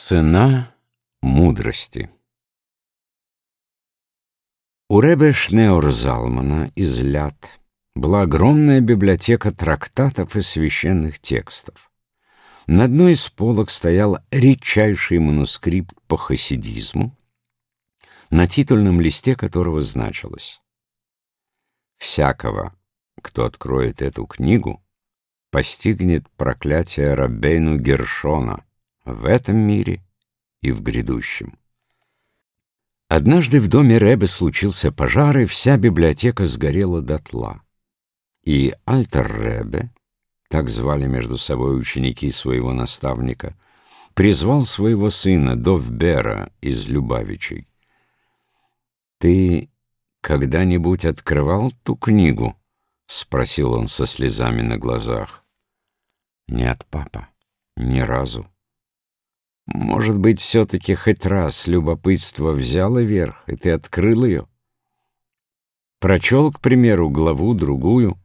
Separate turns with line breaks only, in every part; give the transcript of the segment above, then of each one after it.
Цена мудрости У Ребе Шнеорзалмана из Ляд была огромная библиотека трактатов и священных текстов. На одной из полок стоял редчайший манускрипт по хасидизму, на титульном листе которого значилось «Всякого, кто откроет эту книгу, постигнет проклятие Раббейну Гершона» в этом мире и в грядущем. Однажды в доме Рэбе случился пожар, и вся библиотека сгорела дотла. И Альтер Рэбе, так звали между собой ученики своего наставника, призвал своего сына Довбера из Любавичей. «Ты когда-нибудь открывал ту книгу?» — спросил он со слезами на глазах. «Нет, папа, ни разу». Может быть, все-таки хоть раз любопытство взяло верх, и ты открыл ее? Прочел, к примеру, главу другую.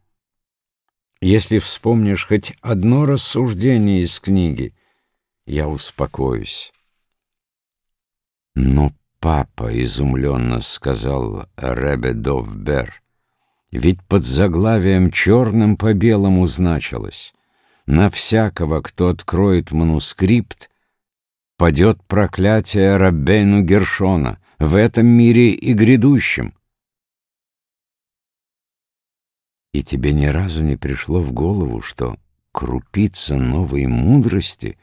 Если вспомнишь хоть одно рассуждение из книги, я успокоюсь. Но папа, — изумленно сказал Ребе Довбер, — ведь под заглавием черным по белому значилось. На всякого, кто откроет манускрипт, падет проклятие Раббейну Гершона в этом мире и грядущем. И тебе ни разу не пришло в голову, что крупица новой мудрости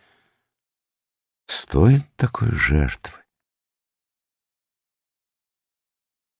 стоит такой жертвы?